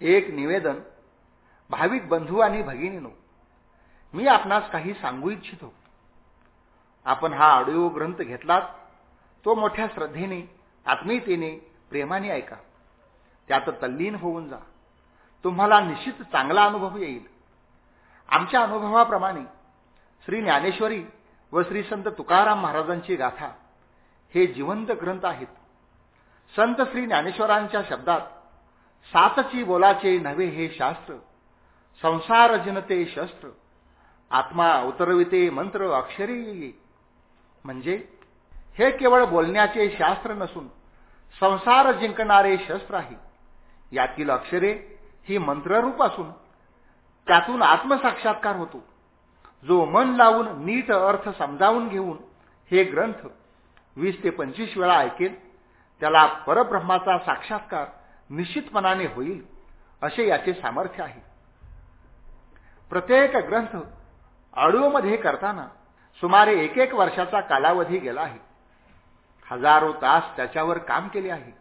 एक निवेदन भाविक बंधू आणि भगिनीनो मी आपणास काही सांगू इच्छितो. आपण हा ऑडिओ ग्रंथ घेतलात तो मोठ्या श्रद्धेने आत्मीयतेने प्रेमाने ऐका. त्यात तल्लीन होऊन जा. तुम्हाला निश्चित चांगला अनुभव येईल. आमच्या अनुभवाप्रमाणे श्री ज्ञानेश्वरी व श्री संत तुकाराम महाराजांची गाथा हे जिवंत ग्रंथ आहेत. संत श्री ज्ञानेश्वरांच्या शब्दात सातची बोलाचे नव्हे हे शास्त्र संसार जनते शस्त्र आत्मा उतरविते मंत्र अक्षरे म्हणजे हे केवळ बोलण्याचे शास्त्र नसून संसार जिंकणारे शस्त्र आहे. यातील अक्षरे ही मंत्ररूप असून त्यातून आत्मसाक्षात्कार होतो. जो मन लावून नीट अर्थ समजावून घेऊन हे ग्रंथ वीस ते पंचवीस वेळा ऐकेल त्याला परब्रह्माचा साक्षात्कार निश्चितपणाने होईल असे याचे सामर्थ्य आहे. प्रत्येक ग्रंथ ऑडिओमध्ये करताना सुमारे एक एक वर्षाचा कालावधी गेला आहे. हजारो तास त्याच्यावर काम केले आहे.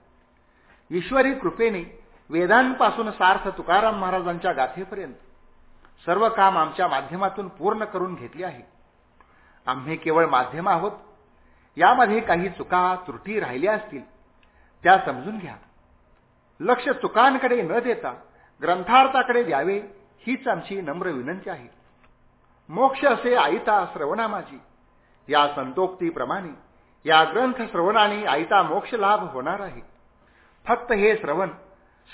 ईश्वरी कृपेने वेदांपासून सार्थ तुकाराम महाराजांच्या गाथेपर्यंत सर्व काम आमच्या माध्यमातून पूर्ण करून घेतले आहे. आम्ही केवळ माध्यम आहोत. यामध्ये काही चुका त्रुटी राहिल्या असतील त्या समजून घ्या. लक्ष चुकांकडे न देता ग्रंथार्थाकडे द्यावे हीच आमची नम्र विनंती आहे. मोक्ष असे आईता श्रवणा माझी या संतोक्तीप्रमाणे या ग्रंथ श्रवणाने आईता मोक्ष लाभ होणार आहे. फक्त हे श्रवण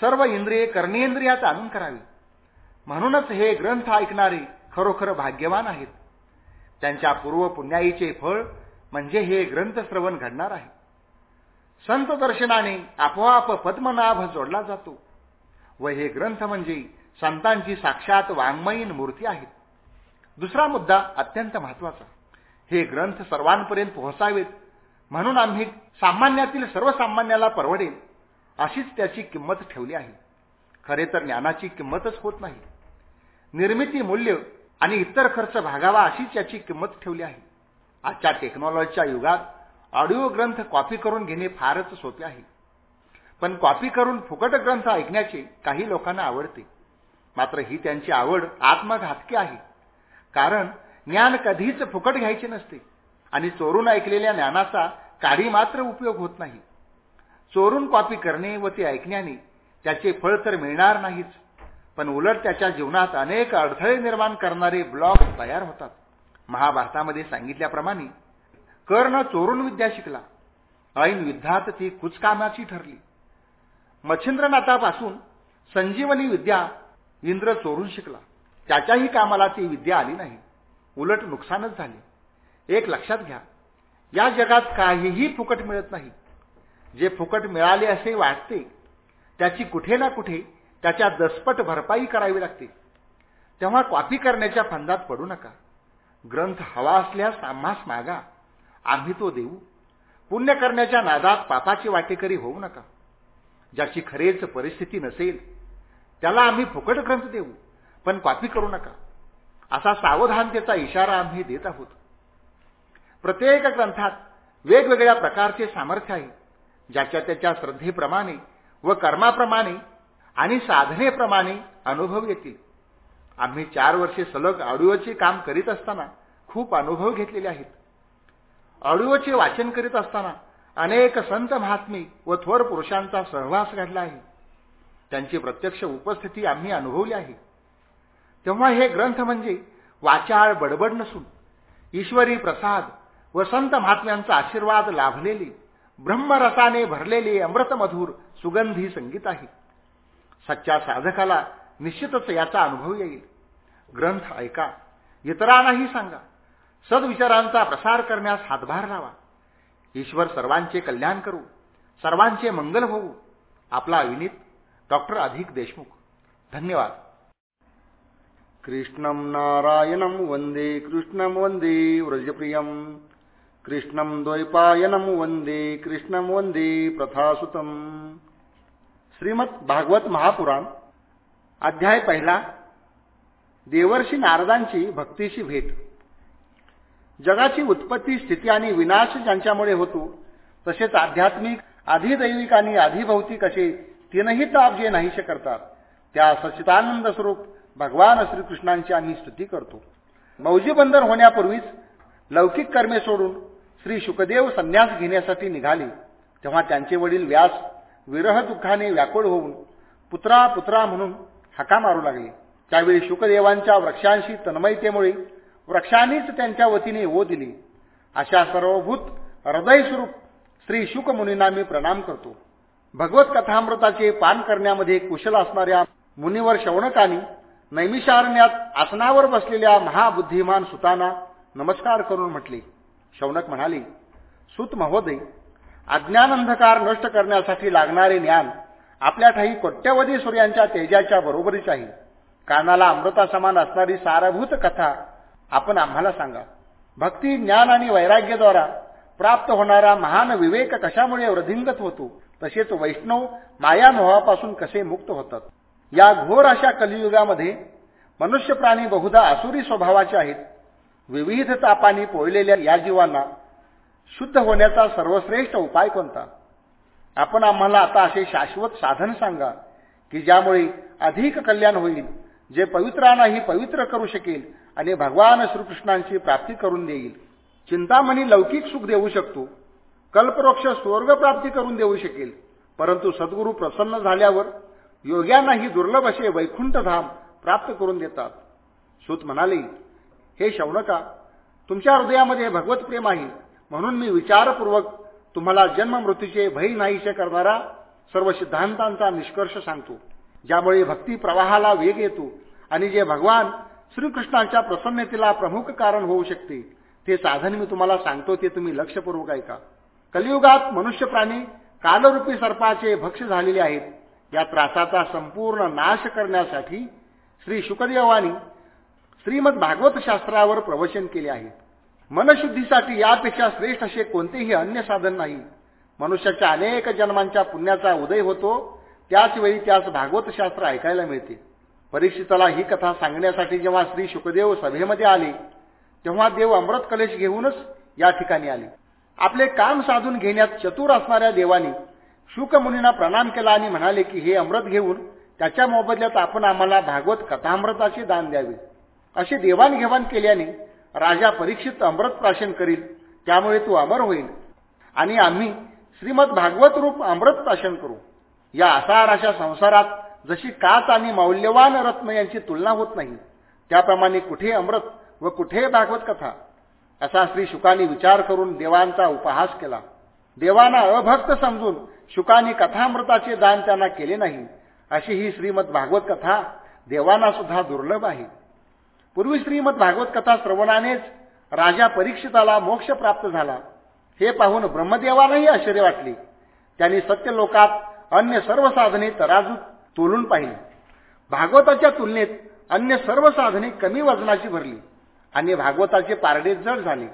सर्व इंद्रिये कर्णेंद्रियात आणून करावी. म्हणूनच हे ग्रंथ ऐकणारे खरोखर भाग्यवान आहेत. त्यांच्या पूर्व पुण्याईचे फळ म्हणजे हे ग्रंथ श्रवण घडणार आहे. संत दर्शनाने आपोआप पद्मनाभ जोडला जातो. व हे ग्रंथ म्हणजे संतांची साक्षात वाङ्मयीन मूर्ती आहेत. दुसरा मुद्दा अत्यंत महत्त्वाचा हे ग्रंथ सर्वांपर्यंत पोहोचावेत म्हणून आम्ही सामान्यातील सर्वसामान्याला परवडेल अशीच त्याची किंमत ठेवली आहे. खरे तर ज्ञानाची किंमतच होत नाही. निर्मिती मूल्य आणि इतर खर्च भागावा अशीच याची किंमत ठेवली आहे. आजच्या टेक्नॉलॉजीच्या युगात ऑडिओ ग्रंथ कॉपी करून घेणे फारच सोपे आहे. पण कॉपी करून फुकट ग्रंथ ऐकण्याचे काही लोकांना आवडते. मात्र ही त्यांची आवड आत्मघातकी आहे. कारण ज्ञान कधीच फुकट घ्यायचे नसते आणि चोरून ऐकलेल्या ज्ञानाचा काही मात्र उपयोग होत नाही. चोरून कॉपी करणे व ते ऐकण्याने त्याचे फळ तर मिळणार नाहीच पण उलट त्याच्या जीवनात अनेक अडथळे निर्माण करणारे ब्लॉग तयार होतात. महाभारतामध्ये सांगितल्याप्रमाणे कर्ण चोरून विद्या शिकला. ऐन युद्धात ती कुचकामाची ठरली. मच्छिंद्रनाथापासून संजीवनी विद्या इंद्र चोरून शिकला. त्याच्याही कामाला ती विद्या आली नाही. उलट नुकसानच झाले. एक लक्षात घ्या या जगात काहीही फुकट मिळत नाही. जे फुकट मिळाले असे वाटते त्याची कुठे ना कुठे त्याच्या दसपट भरपाई करावी लागते. तेव्हा कॉपी करण्याच्या फंदात पडू नका. ग्रंथ हवा असल्यास आम्हास मागा. आम्ही तो देऊ. पुण्य करण्याच्या नादात पापाची वाटेकरी होऊ नका. ज्याची खरेच परिस्थिती नसेल त्याला आम्ही फुकट ग्रंथ देऊ पण कॉपी करू नका. असा सावधानतेचा इशारा आम्ही देत आहोत. प्रत्येक ग्रंथात वेगवेगळ्या प्रकारचे सामर्थ्य आहे ज्याच्या त्याच्या श्रद्धेप्रमाणे व कर्माप्रमाणे आणि साधनेप्रमाणे अनुभव येतील. आम्ही चार वर्षे सलग ऑडिओचे काम करीत असताना खूप अनुभव घेतलेले आहेत. ऑडिओचे वाचन करीत असताना अनेक संत महात्मी व थोर पुरुषांचा सहवास घडला आहे. त्यांची प्रत्यक्ष उपस्थिती आम्ही अनुभवली आहे. तेव्हा हे ग्रंथ म्हणजे वाचाळ बडबड नसून ईश्वरी प्रसाद व संत महात्म्यांचा आशीर्वाद लाभलेले ब्रह्मरसाने भरलेले अमृतमधूर सुगंधी संगीत आहे. सच्च्या साधकाला निश्चितच याचा अनुभव येईल. ग्रंथ ऐका इतरांनाही सांगा सद्विचारांचा प्रसार करण्यास हातभार लावा. ईश्वर सर्वांचे कल्याण करू सर्वांचे मंगल होऊ आपला अविनीत डॉक्टर अधिक देशमुख. धन्यवाद. कृष्णं नारायणं वन्दे कृष्णं वन्दे व्रजप्रियं कृष्णं द्वैपायनं वन्दे कृष्णं वन्दे प्रथासुतम्. श्रीमद भागवत महापुराण अध्याय पहिला. देवर्षी नारदांची भक्तीची भेट. जगाची उत्पत्ती स्थिती आणि विनाश ज्यांच्यामुळे होतो तसेच आध्यात्मिक अधिदैविक आणि अधिभौतिक असे तीनही ताप जे नाहीसे करतात त्या सचितानंद स्वरूप भगवान श्रीकृष्णांची आम्ही स्तुती करतो. मौजी बंदर होण्यापूर्वीच लौकिक कर्मे सोडून श्री शुकदेव संन्यास घेण्यासाठी निघाले तेव्हा त्यांचे वडील व्यास विरह दुःखाने व्याकुळ होऊन पुत्रा पुत्रा म्हणून हाका मारू लागले. त्यावेळी शुकदेवांच्या वृक्षांशी तन्मयतेमुळे वृक्षांनीच त्यांच्या वतीने ओ दिली. अशा सर्वभूत हृदयस्वरूप श्री शुकमुनींना मी प्रणाम करतो. भगवत कथामृताचे पान करण्यामध्ये कुशल असणाऱ्या मुनीवर शौनकानी नैमिषारण्यात आसनावर बसलेल्या महाबुद्धिमान सुताना नमस्कार करून म्हटले. शौनक म्हणाले सुत महोदय अज्ञान अंधकार नष्ट करण्यासाठी लागणारे ज्ञान आपल्या ठाई कोट्यवधी सूर्यांच्या तेजाच्या बरोबरीच आहे. कानाला अमृतासमान असणारी सारभूत कथा आपण आम्हाला सांगा. भक्ती ज्ञान आणि वैराग्यद्वारा प्राप्त होणारा महान विवेक कशामुळे वृद्धिंगत होतो? तसेच वैष्णव मायामोहापासून कसे मुक्त होतात? या घोर अशा कलियुगामध्ये मनुष्य प्राणी बहुधा असुरी स्वभावाचे आहेत. विविध तापांनी पोळलेल्या या जीवांना शुद्ध होण्याचा सर्वश्रेष्ठ उपाय कोणता? आपण आम्हाला आता असे शाश्वत साधन सांगा की ज्यामुळे अधिक कल्याण होईल जे पवित्रांनाही पवित्र करू शकेल आणि भगवान श्रीकृष्णांची प्राप्ती करून देईल. चिंतामणी लौकिक सुख देऊ शकतो कल्पवृक्ष स्वर्ग प्राप्ती करून देऊ शकेल परंतु सद्गुरू प्रसन्न झाल्यावर योग्यांनाही दुर्लभ असे वैकुंठधाम प्राप्त करून देतात. सूत म्हणाले हे शौनका तुमच्या हृदयामध्ये भगवत प्रेम आहे. म्हणून मी विचारपूर्वक तुम्हाला जन्म मृत्यूचे भय नाहीसे करणारा सर्व सिद्धांतांचा निष्कर्ष सांगतो. ज्यामुळे भक्ती प्रवाहाला वेग येतो आणि जे भगवान श्रीकृष्णांच्या प्रसन्नतेला प्रमुख कारण होऊ शकते ते साधन मी तुम्हाला सांगतो ते तुम्ही लक्षपूर्वक ऐका. कलियुगात मनुष्य प्राणी कालरूपी सर्पाचे भक्ष झालेले आहेत. या त्रासाचा संपूर्ण नाश करण्यासाठी श्री शुकदेवानी श्रीमद भागवत शास्त्रावर प्रवचन केले आहे. मनशुद्धीसाठी यापेक्षा श्रेष्ठ असे कोणतेही अन्य साधन नाही. मनुष्याच्या अनेक जन्मांच्या पुण्याचा उदय होतो त्याच वेळी त्यास भागवत शास्त्र ऐकायला मिळते. परीक्षिताला ही कथा सांगण्यासाठी जेव्हा श्री शुकदेव सभेमध्ये आले तेव्हा देव अमृत कलेश घेऊनच या ठिकाणी आले. आपले काम साधून घेण्यात चतुर असणाऱ्या देवानी शुकमुनींना प्रणाम केला आणि म्हणाले की हे अमृत घेऊन त्याच्या मोबदल्यात आपण आम्हाला भागवत कथामृताचे दान द्यावे. अशी देवाणघेवाण केल्याने राजा परीक्षित अमृत प्राशन करील त्यामुळे तू अमर होईल. आणि आम्ही श्रीमद भागवत रूप अमृत प्राशन करू. या असार संसारात जशी काच आणि मौल्यवान रत्न यांची तुलना होत नाही त्याप्रमाणे कुठे अमृत व कुठे भागवत कथा? असा श्री शुकानी विचार करून देवांचा उपहास केला. देवांना अभक्त समजून शुकानी कथामृताचे दान त्यांना केले नाही अशी ही श्रीमद भागवत कथा देवांना सुद्धा दुर्लभ आहे. पूर्वी श्रीमद भागवत कथा श्रवणानेच राजा परीक्षिताला मोक्ष प्राप्त झाला. हे पाहून ब्रह्मदेवालाही आश्चर्य वाटले. त्यांनी सत्यलोकात अन्य सर्व साधने तराजूत तोलून पाहिली. भागवताच्या तुलनेत अन्य सर्व साधने कमी वजनाची भरली आणि भागवताचे पारडे जड झाले.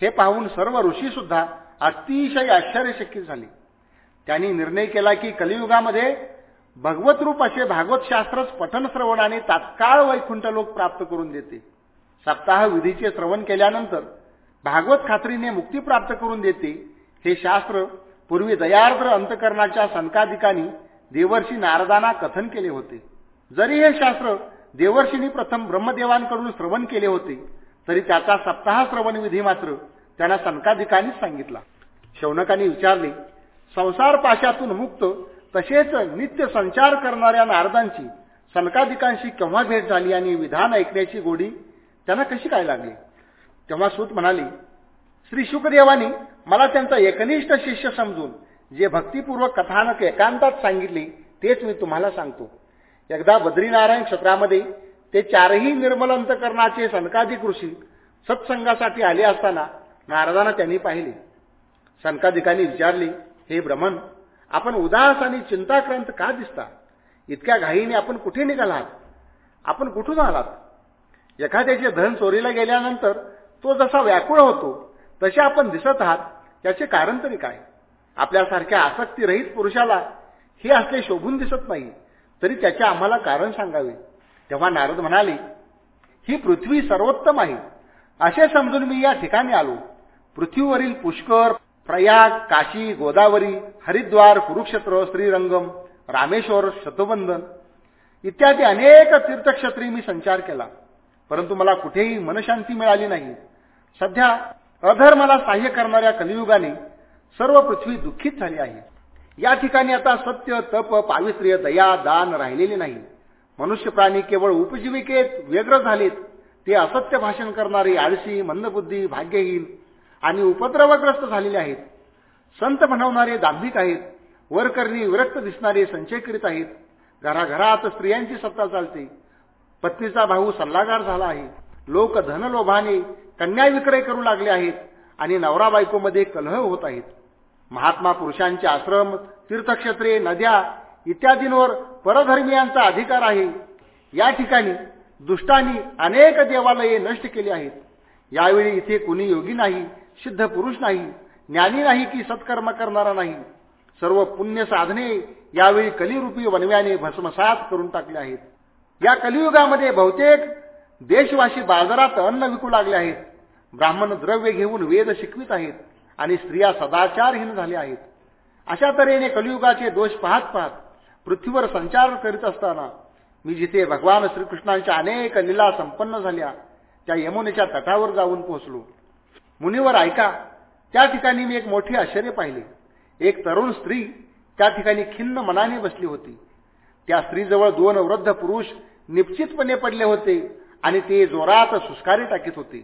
हे पाहून सर्व ऋषी सुद्धा अतिशय आश्चर्यचकित झाले. त्यांनी निर्णय केला की कलियुगामध्ये भगवत रूप असे भागवत शास्त्रच पठन श्रवणाने तात्काळ वैकुंठ लोक प्राप्त करून देते. सप्ताह विधीचे श्रवण केल्यानंतर भागवत खात्रीने मुक्ती प्राप्त करून देते हे शास्त्र पूर्वी दयार्द्र अंतकरणाच्या संकाधिकांनी देवर्षी नारदांना कथन केले होते. जरी हे शास्त्र देवर्षींनी प्रथम ब्रह्मदेवांकडून श्रवण केले होते तरी त्याचा सप्ताह श्रवण विधी मात्र त्यांना संकाधिकांनीच सांगितला. शौनकांनी विचारले संसार पाशातून मुक्त तसेच नित्य संचार करणाऱ्या नारदांची सनकाधिकांशी केव्हा भेट झाली आणि विधान ऐकण्याची गोडी त्यांना कशी काय लागली? तेव्हा सूत म्हणाली श्री शुकदेवानी मला त्यांचा एकनिष्ठ शिष्य समजून जे भक्तीपूर्वक कथानक एकांतात सांगितले तेच मी तुम्हाला सांगतो. एकदा बद्रीनारायण क्षेत्रामध्ये ते चारही निर्मल अंतकरणाचे सनकाधिक ऋषी सत्संगासाठी आले असताना नारदांना त्यांनी पाहिले. सनकाधिकांनी विचारले हे भ्रमण आपण उदास आणि चिंताक्रांत का दिसता? इतक्या घाईने आपण कुठे निघालात? आपण कुठून आलात? एखाद्याचे धन चोरीला गेल्यानंतर तो जसा व्याकुळ होतो तसे आपण दिसत आहात त्याचे कारण तरी काय? आपल्यासारख्या आसक्तीरहित पुरुषाला हे असले शोभून दिसत नाही तरी त्याचे आम्हाला कारण सांगावे. तेव्हा नारद म्हणाले ही पृथ्वी सर्वोत्तम आहे. असे समजून मी या ठिकाणी आलो. पृथ्वीवरील पुष्कर प्रयाग काशी गोदावरी हरिद्वार कुरुक्षेत्र श्रीरंगम रामेश्वर शतबंधन इत्यादी अनेक तीर्थक्षेत्री मी संचार केला. परंतु मला कुठेही मनशांती मिळाली नाही. सध्या अधर्माला सहाय्य करणाऱ्या कलियुगाने सर्व पृथ्वी दुःखित झाली आहे. या ठिकाणी आता सत्य तप पावित्र्य दया दान राहिलेले नाही. मनुष्य प्राणी केवळ उपजीविकेत व्यग्र झालेत. ते असत्य भाषण करणारे आळशी मंदबुद्धी भाग्यहीन आणि उपद्रवग्रस्त झालेले आहेत. संत म्हणवणारे दांभिक आहेत. वरकरणी विरक्त दिसणारे संचय करीत आहेत. घराघरात स्त्रियांची सत्ता चालते. पत्नीचा भाऊ सल्लागार झाला आहे. लोक धनलोभाने कन्या विक्रय करू लागले आहेत आणि नवरा बायकोमध्ये कलह होत आहेत. महात्मा पुरुषांचे आश्रम तीर्थक्षेत्रे नद्या इत्यादींवर परधर्मियांचा अधिकार आहे. या ठिकाणी दुष्टांनी अनेक देवालये नष्ट केली आहेत. यावेळी इथे कुणी योगी नाही सिद्ध पुरुष नाही ज्ञानी नाही की सत्कर्म करणारा नाही. सर्व पुण्य साधने यावेळी कलिरूपी वनव्याने भस्मसात करून टाकले आहेत. या कलियुगामध्ये बहुतेक देशवासी बाजारात अन्न विकू लागले आहेत. ब्राह्मण द्रव्य घेऊन वेद शिकवित आहेत आणि स्त्रिया सदाचारहीन झाल्या आहेत. अशा तऱ्हेने कलियुगाचे दोष पाहत पाहत पृथ्वीवर संचार करीत असताना मी जिथे भगवान श्रीकृष्णांच्या अनेक लीला संपन्न झाल्या त्या यमुनेच्या तटावर जाऊन पोहोचलो. मुनीवर ऐका त्या ठिकाणी मी एक मोठे आश्चर्य पाहिले. एक तरुण स्त्री त्या ठिकाणी खिन्न मनाने बसली होती. त्या स्त्रीजवळ दोन वृद्ध पुरुष निश्चितपणे पडले होते. आणि ते जोरात सुस्कारी टाकीत होते.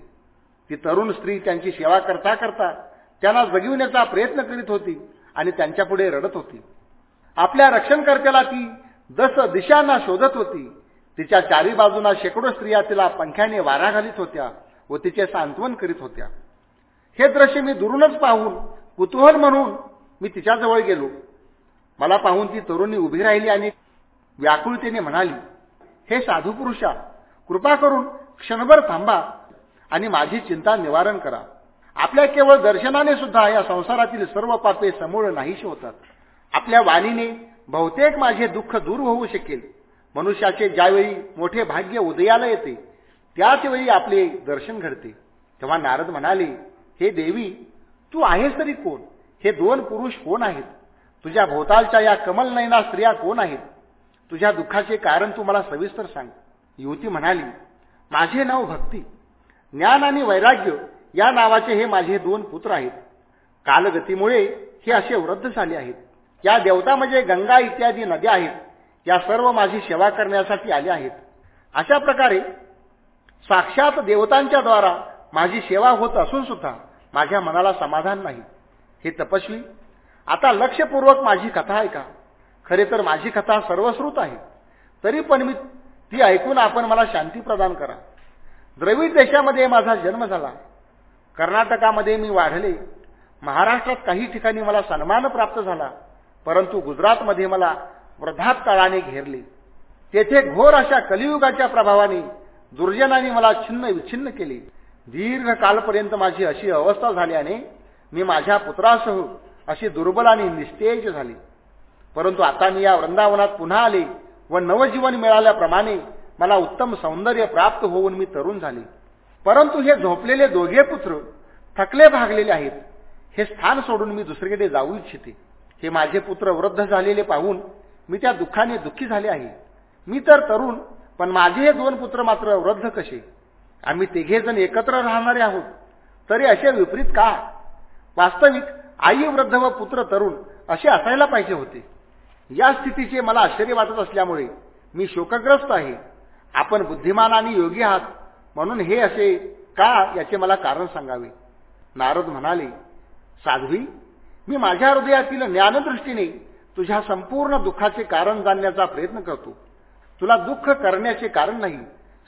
ती तरुण स्त्री त्यांची सेवा करता करता त्यांना जगविण्याचा प्रयत्न करीत होती आणि त्यांच्यापुढे रडत होती. आपल्या रक्षणकर्त्याला ती दस दिशांना शोधत होती. तिच्या चारी बाजूना शेकडो स्त्रिया तिला पंख्याने वारा घालीत होत्या व तिचे सांत्वन करीत होत्या. हे दृश्य मी दुरूनच पाहून कुतूहल म्हणून मी तिच्याजवळ गेलो. मला पाहून ती तरुणी उभी राहिली आणि व्याकुळतेने म्हणाली हे साधू पुरुषा कृपा करून क्षणभर थांबा आणि माझी चिंता निवारण करा. आपल्या केवळ दर्शनाने सुद्धा या संसारातील सर्व पापे समूळ नाहीशी होतात. आपल्या वाणीने बहुतेक माझे दुःख दूर होऊ शकेल. मनुष्याचे ज्यावेळी मोठे भाग्य उदयाला येते त्याचवेळी आपले दर्शन घडते. तेव्हा नारद म्हणाले हे देवी तू आहेस तरी कोण? हे दोन पुरुष कोण आहेत? तुझ्या भोवतालच्या या कमल नयना स्त्रिया कोण आहेत? तुझ्या दुःखाचे कारण तू मला सविस्तर सांग. युवती म्हणाली माझे नाव भक्ती. ज्ञान आणि वैराग्य या नावाचे हे माझे दोन पुत्र आहेत. कालगतीमुळे हे असे वृद्ध झाले आहेत. या देवता म्हणजे गंगा इत्यादी नद्या आहेत. या सर्व माझी सेवा करण्यासाठी आल्या आहेत. अशा प्रकारे साक्षात देवतांच्या द्वारा माझी सेवा होत असून सुद्धा माझ्या मनाला समाधान नाही. हे तपस्वी आता लक्षपूर्वक माझी कथा ऐका. खरे तर माझी कथा सर्वश्रुत आहे. तरी पण मी ती ऐकून आपण मला शांती प्रदान करा. द्रविड देशामध्ये माझा जन्म झाला. कर्नाटकामध्ये मी वाढले. महाराष्ट्रात काही ठिकाणी मला सन्मान प्राप्त झाला. परंतु गुजरातमध्ये मला वृद्धात काळाने घेरले. तेथे घोर अशा कलियुगाच्या प्रभावाने दुर्जनाने मला छिन्न विच्छिन्न केले. दीर्घ कालपर्यंत माझी अशी अवस्था झाल्याने मी माझ्या पुत्रासह अशी दुर्बल आणि निस्तेज झाली. परंतु आता मी या वृंदावनात पुन्हा आले. व नवजीवन मिळाल्याप्रमाणे मला उत्तम सौंदर्य प्राप्त होऊन मी तरुण झाले. परंतु हे झोपलेले दोघे पुत्र थकले भागलेले आहेत. हे स्थान सोडून मी दुसरीकडे जाऊ इच्छिते. हे माझे पुत्र वृद्ध झालेले पाहून मी त्या दुःखाने दुःखी झाले आहे. मी तर तरुण पण माझे हे दोन पुत्र मात्र वृद्ध कसे? आम्ही तिघे जण एकत्र राहणारे आहोत. तरी असे विपरीत का? वास्तविक आई वृद्ध व पुत्र तरुण असे असायला पाहिजे होते. या स्थितीचे मला आश्चर्य वाटत असल्यामुळे मी शोकग्रस्त आहे. आपण बुद्धिमान आणि योगी आहात म्हणून हे असे का याचे मला कारण सांगावे? नारद म्हणाले साध्वी मी माझ्या हृदयातील ज्ञानदृष्टीने तुझ्या संपूर्ण दुःखाचे कारण जाणण्याचा प्रयत्न करतो. तुला दुःख करण्याचे कारण नाही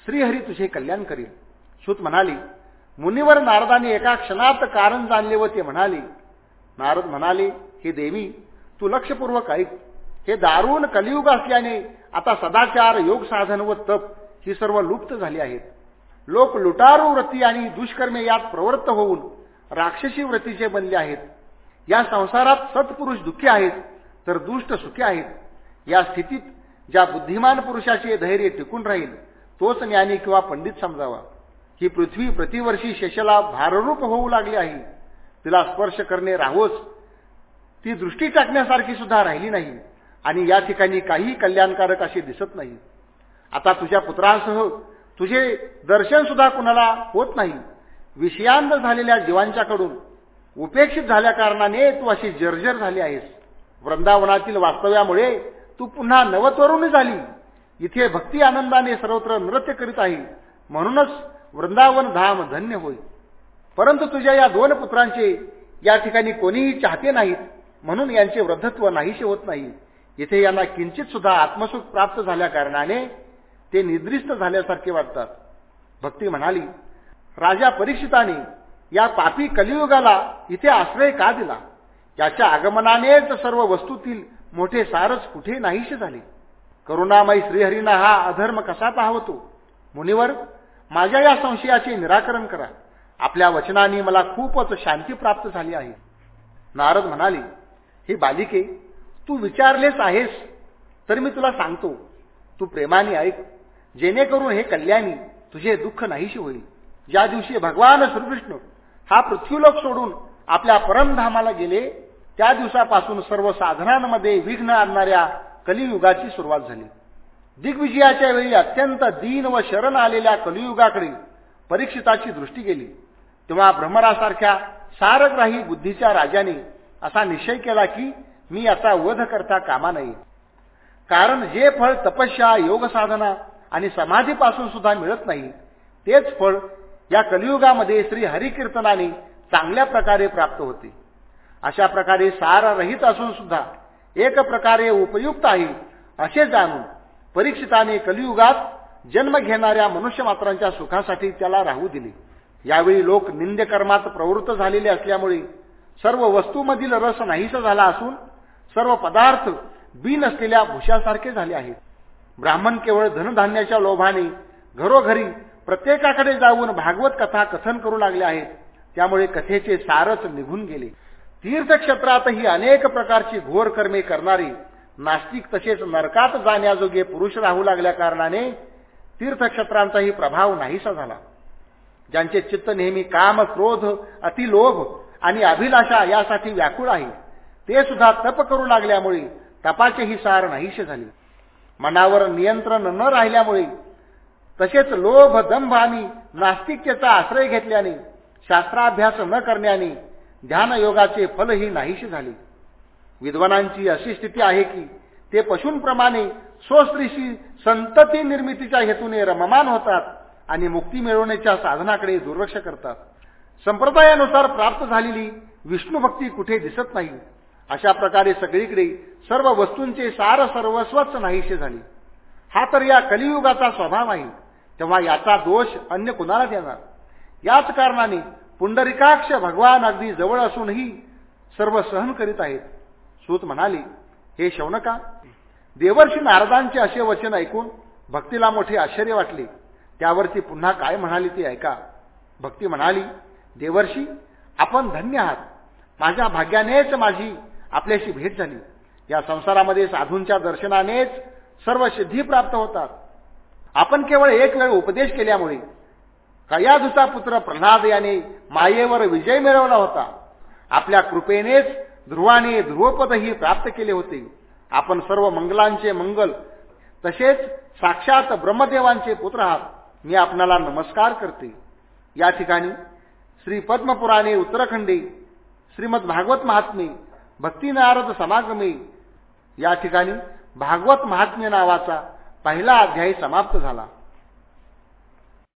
श्रीहरी तुझे कल्याण करेल. सुत म्हणाले मुनिवर नारदाने एका क्षणात कारण जाणले व ते म्हणाले नारद म्हणाले हे देवी तू लक्षपूर्वक ऐक हे दारुण कलियुग असल्याने आता सदाचार योग साधन व तप ही सर्व लुप्त झाली आहेत. लोक लुटारू व्रती आणि दुष्कर्मे यात प्रवृत्त होऊन राक्षसी व्रतीचे बनले आहेत. या संसारात सत्पुरुष दुःखी आहेत तर दुष्ट सुखी आहेत. या स्थितीत ज्या बुद्धिमान पुरुषाचे धैर्य टिकून राहील तोच ज्ञानी किंवा पंडित समजावा. ही पृथ्वी प्रतिवर्षी शेषला भाररूप होऊ लागली आहे. तिला स्पर्श करणे राहोच. ती दृष्टी टाकण्यासारखी सुद्धा राहिली नाही. आणि या ठिकाणी काही कल्याणकारक असे दिसत नाही. आता तुझ्या पुत्रांसह तुझे दर्शन सुद्धा कुणाला होत नाही. विषयांत झालेल्या जीवांच्याकडून उपेक्षित झाल्या कारणाने तू अशी जर्जर झाली आहेस. वृंदावनातील वास्तव्यामुळे तू पुन्हा नवतरुणी झाली. इथे भक्ती आनंदाने सर्वत्र नृत्य करीत आहे. म्हणूनच वृंदावन धाम धन्य होय. परंतु तुझ्या या दोन पुत्रांचे या ठिकाणी कोणीही चाहते नाहीत. म्हणून यांचे वृद्धत्व नाहीसे होत नाही. इथे यांना किंचित सुद्धा आत्मसुख प्राप्त झाल्या कारणाने ते निद्रिस्त झाल्यासारखे वाटतात. भक्ती म्हणाली राजा परीक्षिताने या पापी कलियुगाला इथे आश्रय का दिला? याच्या आगमनानेच सर्व वस्तूतील मोठे सारच कुठे नाहीशे झाले? करुणामयी श्रीहरीनं हा अधर्म कसा पाहवतो? मुनिवर माझ्या या संशयाचे निराकरण करा. आपल्या वचनाने मला खूपच शांती प्राप्त झाली आहे. नारद म्हणाले हे बालिके तू विचारलेच आहेस तर मी तुला सांगतो. तू प्रेमाने ऐक. जेणेकरून हे कल्याणी तुझे दुःख नाहीशी होईल. ज्या दिवशी भगवान श्रीकृष्ण हा पृथ्वीलोक सोडून आपल्या परमधामाला गेले त्या दिवसापासून सर्व साधनांमध्ये विघ्न आणणाऱ्या कलियुगाची सुरुवात झाली. दिग्विजयाच्या वेळी अत्यंत दीन व शरण आलेल्या कलियुगाकडे परीक्षिताची दृष्टी गेली. तेव्हा भ्रमरासारख्या सारग्राही बुद्धीच्या राजाने असा निश्चय केला की मी याचा वध करता कामा नये. कारण जे फळ तपस्या योग साधना आणि समाधीपासून सुद्धा मिळत नाही तेच फळ या कलियुगामध्ये श्री हरिकीर्तनाने चांगल्या प्रकारे प्राप्त होते. अशा प्रकारे साररहित असून सुद्धा एक प्रकारे उपयुक्त आहे असे जाणून परीक्षिताने कलियुगात जन्म घेणाऱ्या मनुष्यमात्रांच्या सुखासाठी त्याला राहू दिले. यावेळी लोक निंद्यकर्मात प्रवृत्त झालेले असल्यामुळे सर्व वस्तूमधील रस नाहीसा झाला असून सर्व पदार्थ बिन असलेल्या भुशासारखे झाले आहेत. ब्राह्मण केवळ धनधान्याच्या लोभाने घरोघरी प्रत्येकाकडे जाऊन भागवत कथा कथन करू लागले आहेत. त्यामुळे कथेचे सारच निघून गेले. तीर्थक्षेत्रातही अनेक प्रकारची घोर कर्मे करणारी नास्तिक तसेच नरकात जाण्याजोगे पुरुष राहू लागल्या कारणाने तीर्थक्षेत्रांचाही प्रभाव नाहीसा झाला. ज्यांचे चित्त नेहमी काम क्रोध अतिलोभ आणि अभिलाषा यासाठी व्याकुळ आहे ते सुद्धा तप करू लागल्यामुळे तपाचेही सार नाहीसे झाले. मनावर नियंत्रण न राहिल्यामुळे तसेच लोभ दंभ आणि नास्तिकतेचा आश्रय घेतल्याने शास्त्राभ्यास न करण्याने ध्यानयोगाचे फलही नाहीशी झाले. विद्वानांची अशी स्थिती आहे की ते पशूंप्रमाणे स्वस्त्रीशी संतती निर्मितीच्या हेतूने रममान होतात आणि मुक्ती मिळवण्याच्या साधनाकडे दुर्लक्ष करतात. संप्रदायानुसार प्राप्त झालेली विष्णुभक्ती कुठे दिसत नाही. अशा प्रकारे सगळीकडे सर्व वस्तूंचे सार सर्वस्वच नाहीसे झाले. हा तर या कलियुगाचा स्वभाव आहे. तेव्हा याचा दोष अन्य कुणाला देणार? याच कारणाने पुंडरिकाक्ष भगवान अगदी जवळ असूनही सर्व सहन करीत आहेत. सूत म्हणाली हे शौनका देवर्षी नारदांचे असे वचन ऐकून भक्तीला मोठे आश्चर्य वाटले. त्यावरती पुन्हा काय म्हणाली ते ऐका. भक्ती म्हणाली देवर्षी आपण धन्य आहात. माझ्या भाग्यानेच माझी आपल्याशी भेट झाली. या संसारामध्ये साधूंच्या दर्शनानेच सर्व सिद्धी प्राप्त होतात. आपण केवळ एक वेळ उपदेश केल्यामुळे कयाधूचा पुत्र प्रल्हाद याने मायेवर विजय मिळवला होता. आपल्या कृपेनेच ध्रुवाने ध्रुवपदही प्राप्त केले होते. आपण सर्व मंगलांचे मंगल तसेच साक्षात ब्रह्मदेवांचे पुत्र आहात. मी आपणाला नमस्कार करते. या ठिकाणी श्री पद्मपुराणे उत्तराखंडी श्रीमद भागवत महात्मे भक्तिनारद समागमी. या ठिकाणी भागवत महात्म्य नावाचा पहिला अध्याय समाप्त झाला.